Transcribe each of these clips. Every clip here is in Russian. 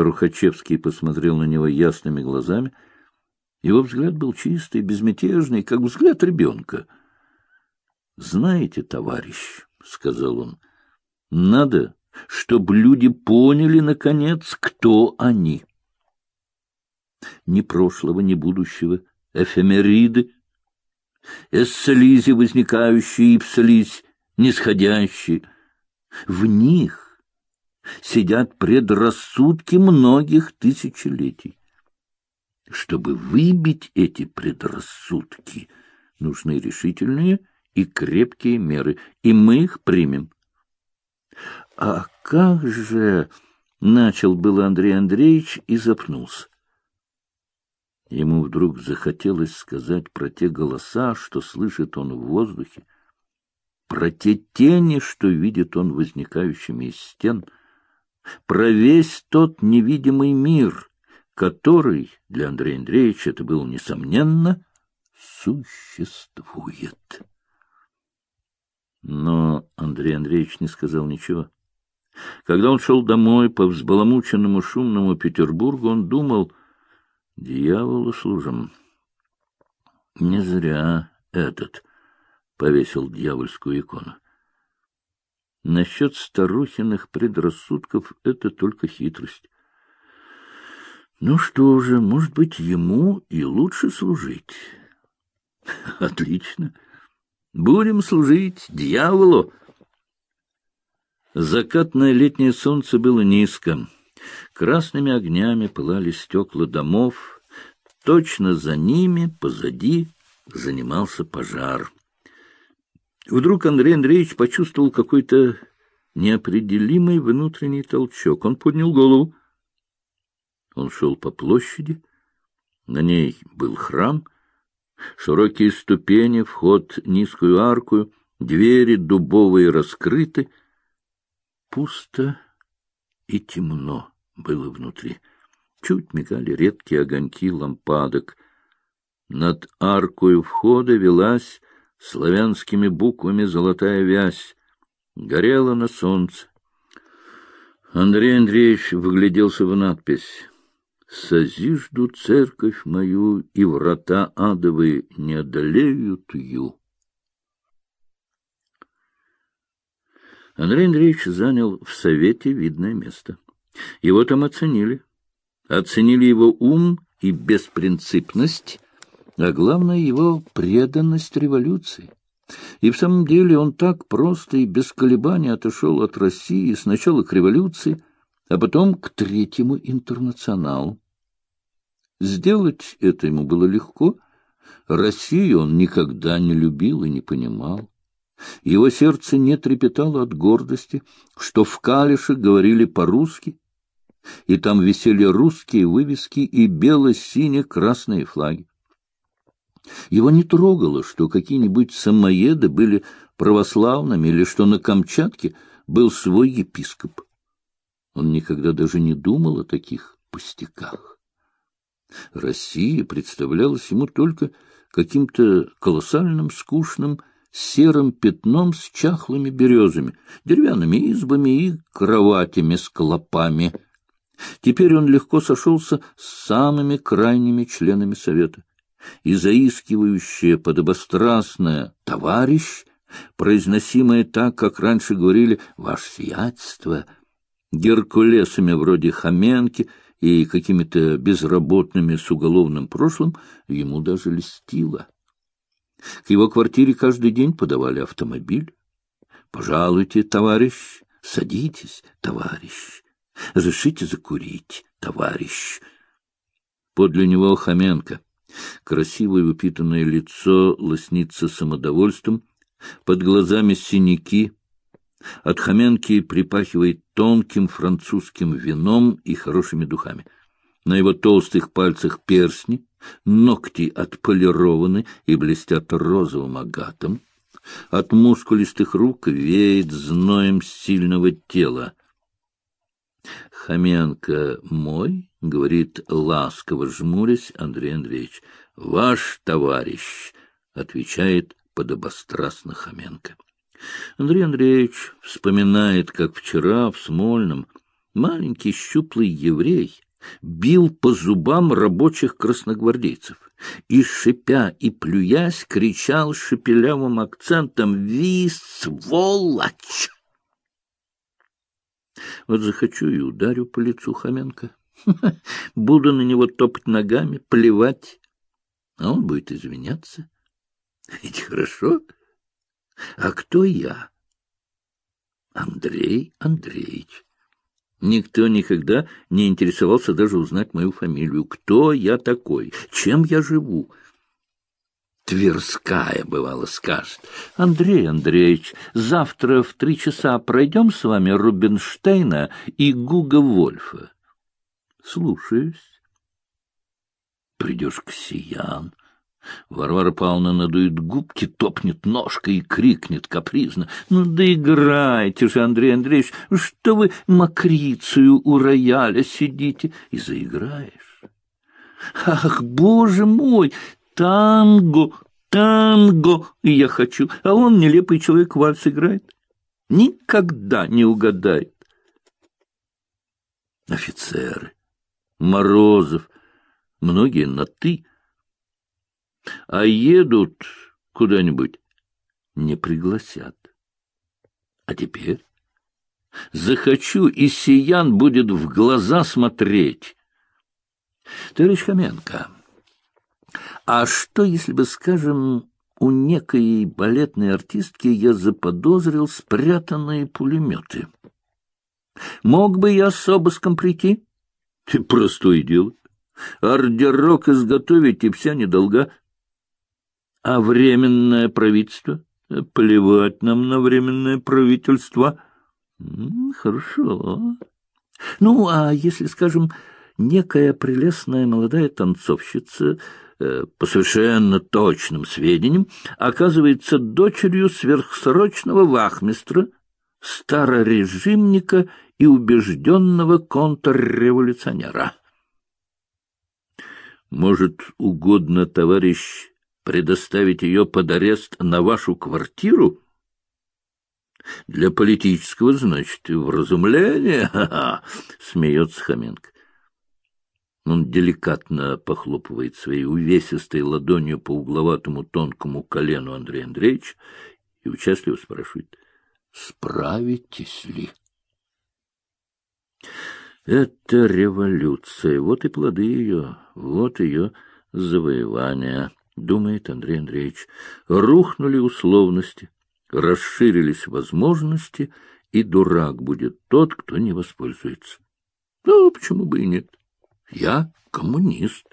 Трухачевский посмотрел на него ясными глазами. Его взгляд был чистый, безмятежный, как взгляд ребенка. — Знаете, товарищ, — сказал он, — надо, чтобы люди поняли, наконец, кто они. Ни прошлого, ни будущего, эфемериды, эсслизи возникающие и пслизь нисходящие. В них сидят предрассудки многих тысячелетий. Чтобы выбить эти предрассудки, нужны решительные и крепкие меры, и мы их примем. — А как же... — начал был Андрей Андреевич и запнулся. Ему вдруг захотелось сказать про те голоса, что слышит он в воздухе, про те тени, что видит он возникающими из стен, про весь тот невидимый мир, который для Андрея Андреевича это был, несомненно, существует. Но Андрей Андреевич не сказал ничего. Когда он шел домой по взбаламученному шумному Петербургу, он думал — Дьяволу служим. Не зря этот повесил дьявольскую икону. Насчет старухиных предрассудков это только хитрость. Ну что же, может быть, ему и лучше служить. Отлично. Будем служить дьяволу. Закатное летнее солнце было низко. Красными огнями пылали стекла домов. Точно за ними, позади, занимался пожар. Вдруг Андрей Андреевич почувствовал какой-то неопределимый внутренний толчок. Он поднял голову. Он шел по площади. На ней был храм, широкие ступени, вход низкую арку, двери дубовые раскрыты. Пусто и темно было внутри. Чуть мигали редкие огоньки лампадок. Над аркою входа велась славянскими буквами золотая вязь. Горела на солнце. Андрей Андреевич вгляделся в надпись «Созижду церковь мою, и врата адовые не одолеют ее». Андрей Андреевич занял в совете видное место. Его там оценили. Оценили его ум и беспринципность, а главное — его преданность революции. И в самом деле он так просто и без колебаний отошел от России сначала к революции, а потом к Третьему интернационалу. Сделать это ему было легко. Россию он никогда не любил и не понимал. Его сердце не трепетало от гордости, что в Калише говорили по-русски, и там висели русские вывески и бело-сине-красные флаги. Его не трогало, что какие-нибудь самоеды были православными или что на Камчатке был свой епископ. Он никогда даже не думал о таких пустяках. Россия представлялась ему только каким-то колоссальным, скучным, серым пятном с чахлыми березами, деревянными избами и кроватями с клопами. Теперь он легко сошелся с самыми крайними членами Совета. И заискивающее подобострастное «товарищ», произносимое так, как раньше говорили «ваше сиятельство», геркулесами вроде Хоменки и какими-то безработными с уголовным прошлым, ему даже льстило. К его квартире каждый день подавали автомобиль. «Пожалуйте, товарищ, садитесь, товарищ, разрешите закурить, товарищ». Подле него Хоменко. Красивое упитанное лицо лоснится самодовольством, под глазами синяки. От Хоменки припахивает тонким французским вином и хорошими духами. На его толстых пальцах перстни — Ногти отполированы и блестят розовым агатом. От мускулистых рук веет зноем сильного тела. Хоменко мой, — говорит ласково жмурясь Андрей Андреевич. — Ваш товарищ, — отвечает подобострастно Хоменко. Андрей Андреевич вспоминает, как вчера в Смольном маленький щуплый еврей, бил по зубам рабочих красногвардейцев и, шипя и плюясь, кричал шепелявым акцентом «Ви, сволочь!» Вот захочу и ударю по лицу Хоменко. Буду на него топать ногами, плевать, а он будет извиняться. Ведь хорошо. А кто я? Андрей Андреевич. Никто никогда не интересовался даже узнать мою фамилию. Кто я такой? Чем я живу? Тверская, бывало, скажет. Андрей Андреевич, завтра в три часа пройдем с вами Рубинштейна и Гуга Вольфа. Слушаюсь. Придешь к Сиян. Варвара Павловна надует губки, топнет ножкой и крикнет капризно. — Ну да играйте же, Андрей Андреевич, что вы мокрицею у рояля сидите? И заиграешь. Ах, боже мой, танго, танго я хочу, а он, нелепый человек, вальс играет. Никогда не угадает. Офицеры, Морозов, многие на «ты», а едут куда-нибудь, не пригласят. А теперь захочу, и сиян будет в глаза смотреть. Товарищ Хоменко, а что, если бы, скажем, у некой балетной артистки я заподозрил спрятанные пулеметы? Мог бы я с обыском прийти? Простое дело. Ордерок изготовить, и вся недолга. А временное правительство? Плевать нам на временное правительство. Хорошо. Ну, а если, скажем, некая прелестная молодая танцовщица, по совершенно точным сведениям, оказывается дочерью сверхсрочного вахмистра, старорежимника и убежденного контрреволюционера. Может, угодно, товарищ, предоставить ее под арест на вашу квартиру? Для политического, значит, вразумления? смеется Хоменко. Он деликатно похлопывает своей увесистой ладонью по угловатому тонкому колену Андрея Андреевича и участливо спрашивает, справитесь ли? Это революция, вот и плоды ее, вот ее завоевания, думает Андрей Андреевич. Рухнули условности, расширились возможности, и дурак будет тот, кто не воспользуется. Ну, почему бы и нет? Я коммунист.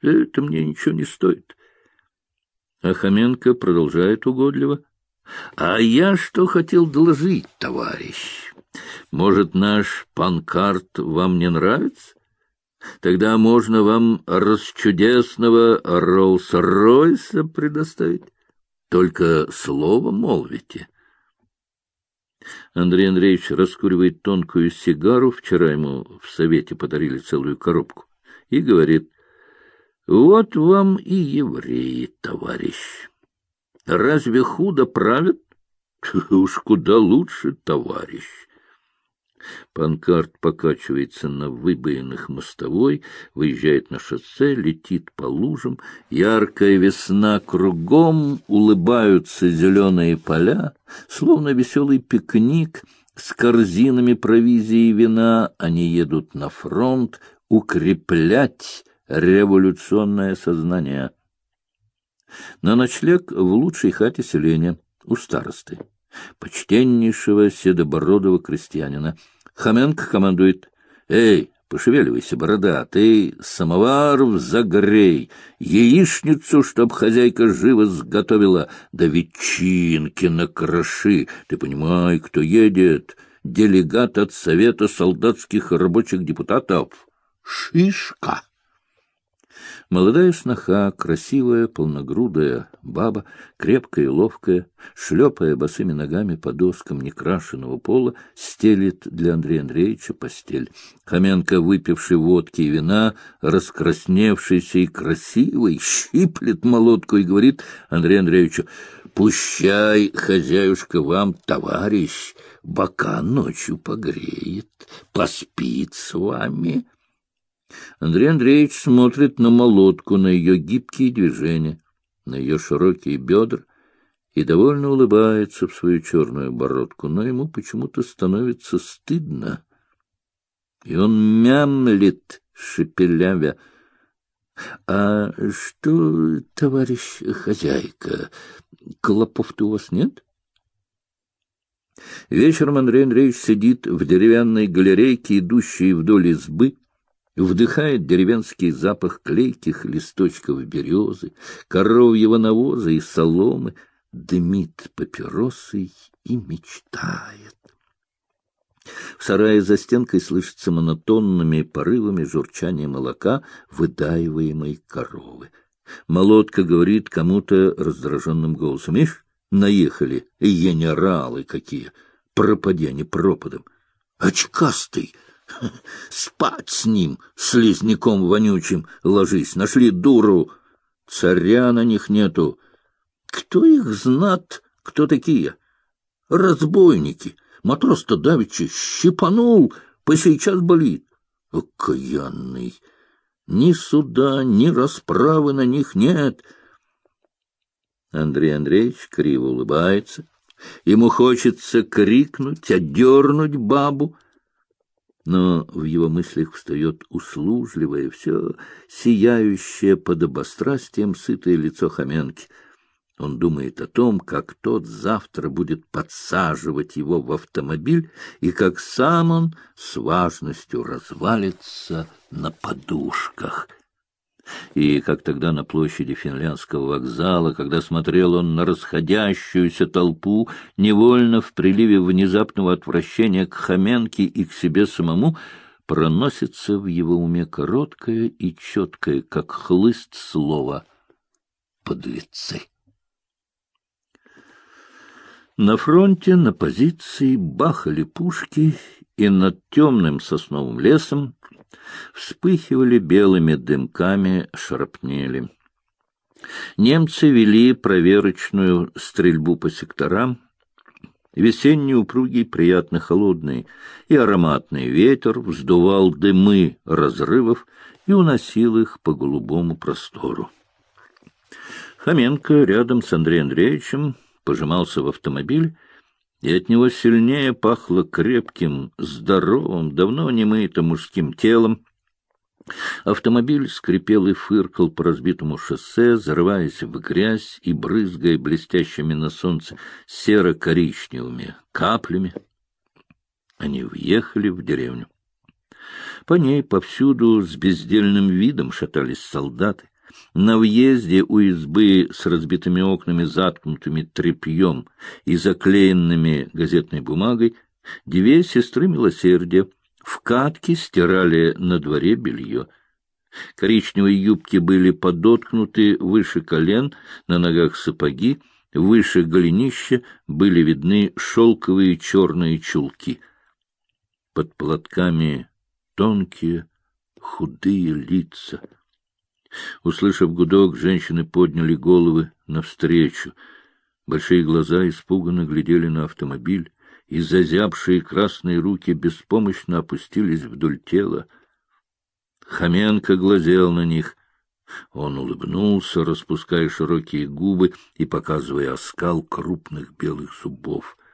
Это мне ничего не стоит. А продолжает угодливо. А я что хотел доложить, товарищ? Может, наш панкарт вам не нравится? Тогда можно вам расчудесного Роллс-Ройса предоставить. Только слово молвите. Андрей Андреевич раскуривает тонкую сигару, вчера ему в совете подарили целую коробку, и говорит, «Вот вам и евреи, товарищ. Разве худо правят? Уж куда лучше, товарищ». Панкарт покачивается на выбоинах мостовой, выезжает на шоссе, летит по лужам. Яркая весна кругом, улыбаются зеленые поля, словно веселый пикник с корзинами провизии и вина. Они едут на фронт укреплять революционное сознание. На ночлег в лучшей хате селения, у старосты, почтеннейшего седобородого крестьянина — Хоменко командует. «Эй, пошевеливайся, борода, ты самовар загрей, яичницу, чтоб хозяйка живо сготовила, да ветчинки накроши. Ты понимай, кто едет? Делегат от Совета солдатских рабочих депутатов. Шишка!» Молодая сноха, красивая, полногрудая баба, крепкая и ловкая, шлепая босыми ногами по доскам некрашенного пола, стелит для Андрея Андреевича постель. Хоменко, выпивший водки и вина, раскрасневшийся и красивый, щиплет молотку и говорит Андрею Андреевичу, Пущай, хозяюшка, вам, товарищ, бока ночью погреет, поспит с вами. Андрей Андреевич смотрит на молотку, на ее гибкие движения, на ее широкие бедра и довольно улыбается в свою черную бородку, но ему почему-то становится стыдно. И он мямлит, шепелявя. — А что, товарищ хозяйка, клопов-то у вас нет? Вечером Андрей Андреевич сидит в деревянной галерейке, идущей вдоль избы, вдыхает деревенский запах клейких листочков березы, коровьего навоза и соломы, дымит папиросой и мечтает. В сарае за стенкой слышится монотонными порывами журчание молока выдаиваемой коровы. Молотка говорит кому-то раздраженным голосом. Ишь, наехали генералы какие, пропади они пропадом. Очкастый! Спать с ним, слизняком вонючим, ложись. Нашли дуру. Царя на них нету. Кто их знат, кто такие? Разбойники. Матрос-то давеча щипанул, по сейчас болит. Окаянный! Ни суда, ни расправы на них нет. Андрей Андреевич криво улыбается. Ему хочется крикнуть, отдернуть бабу, но в его мыслях встает услужливое, все сияющее подобострастием сытое лицо Хоменки — он думает о том, как тот завтра будет подсаживать его в автомобиль и как сам он с важностью развалится на подушках. И как тогда на площади финляндского вокзала, когда смотрел он на расходящуюся толпу, невольно в приливе внезапного отвращения к Хоменке и к себе самому, проносится в его уме короткое и четкое, как хлыст слова «подлецы». На фронте, на позиции бахали пушки, и над темным сосновым лесом вспыхивали белыми дымками шарапнели. Немцы вели проверочную стрельбу по секторам. Весенний упругий, приятно холодный и ароматный ветер вздувал дымы разрывов и уносил их по голубому простору. Хоменко рядом с Андреем Андреевичем пожимался в автомобиль, и от него сильнее пахло крепким, здоровым, давно не мытым мужским телом. Автомобиль скрипел и фыркал по разбитому шоссе, зарываясь в грязь и брызгая блестящими на солнце серо-коричневыми каплями. Они въехали в деревню. По ней повсюду с бездельным видом шатались солдаты. На въезде у избы с разбитыми окнами, заткнутыми тряпьем и заклеенными газетной бумагой, две сестры милосердия в катке стирали на дворе белье. Коричневые юбки были подоткнуты выше колен, на ногах сапоги, выше голенища были видны шелковые черные чулки. Под платками тонкие, худые лица — Услышав гудок, женщины подняли головы навстречу. Большие глаза испуганно глядели на автомобиль, и зазябшие красные руки беспомощно опустились вдоль тела. Хоменко глазел на них. Он улыбнулся, распуская широкие губы и показывая оскал крупных белых зубов —